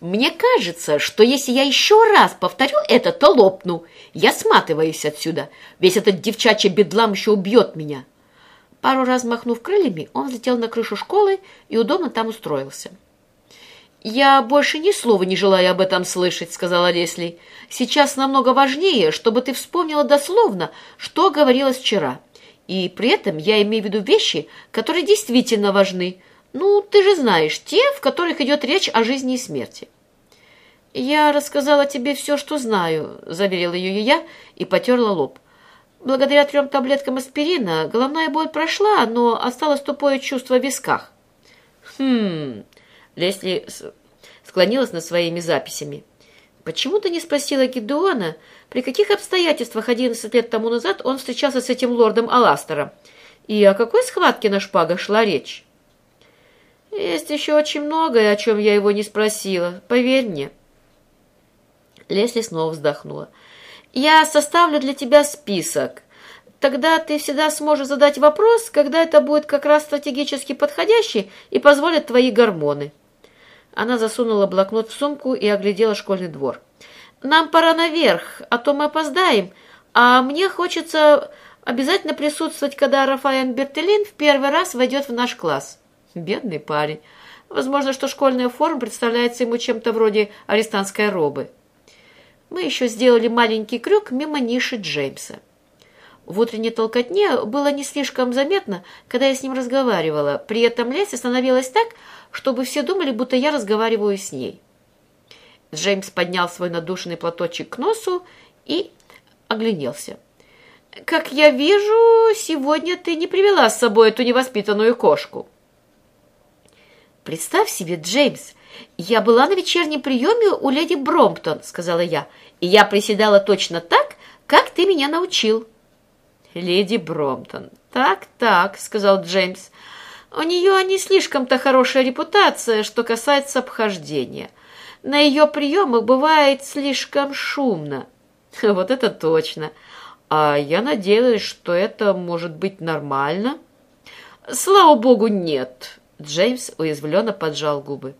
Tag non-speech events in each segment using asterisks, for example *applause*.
Мне кажется, что если я еще раз повторю это, то лопну. Я сматываюсь отсюда. Весь этот девчачий бедлам еще убьет меня. Пару раз махнув крыльями, он взлетел на крышу школы и удобно там устроился. «Я больше ни слова не желаю об этом слышать», — сказала Лесли. «Сейчас намного важнее, чтобы ты вспомнила дословно, что говорилось вчера. И при этом я имею в виду вещи, которые действительно важны. Ну, ты же знаешь, те, в которых идет речь о жизни и смерти». «Я рассказала тебе все, что знаю», — заверила ее я и потерла лоб. Благодаря трем таблеткам аспирина головная боль прошла, но осталось тупое чувство в висках. «Хм...» Лесли склонилась над своими записями. «Почему ты не спросила Гидеона, при каких обстоятельствах одиннадцать лет тому назад он встречался с этим лордом Аластером? И о какой схватке на шпагах шла речь?» «Есть еще очень многое, о чем я его не спросила, поверь мне». Лесли снова вздохнула. «Я составлю для тебя список. Тогда ты всегда сможешь задать вопрос, когда это будет как раз стратегически подходящий и позволит твои гормоны». Она засунула блокнот в сумку и оглядела школьный двор. «Нам пора наверх, а то мы опоздаем, а мне хочется обязательно присутствовать, когда Рафаэль Бертелин в первый раз войдет в наш класс». Бедный парень. Возможно, что школьная форма представляется ему чем-то вроде арестантской робы. Мы еще сделали маленький крюк мимо ниши Джеймса. В утренней толкотне было не слишком заметно, когда я с ним разговаривала. При этом Леся становилась так, чтобы все думали, будто я разговариваю с ней. Джеймс поднял свой надушенный платочек к носу и огляделся. «Как я вижу, сегодня ты не привела с собой эту невоспитанную кошку». «Представь себе, Джеймс, я была на вечернем приеме у леди Бромптон», — сказала я, «и я приседала точно так, как ты меня научил». «Леди Бромптон, так-так», — сказал Джеймс, «у нее не слишком-то хорошая репутация, что касается обхождения. На ее приемах бывает слишком шумно». *laughs* «Вот это точно! А я надеялась, что это может быть нормально». «Слава богу, нет!» Джеймс уязвленно поджал губы.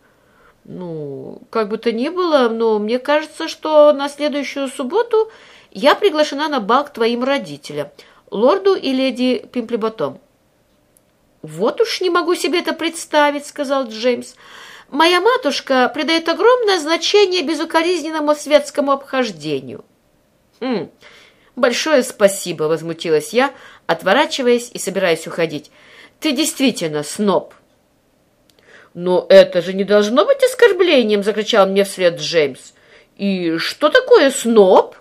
«Ну, как бы то ни было, но мне кажется, что на следующую субботу я приглашена на бал к твоим родителям, лорду и леди Пимплеботом». «Вот уж не могу себе это представить», — сказал Джеймс. «Моя матушка придает огромное значение безукоризненному светскому обхождению». «Хм, большое спасибо», — возмутилась я, отворачиваясь и собираясь уходить. «Ты действительно сноб». «Но это же не должно быть оскорблением!» — закричал мне вслед Джеймс. «И что такое сноб?»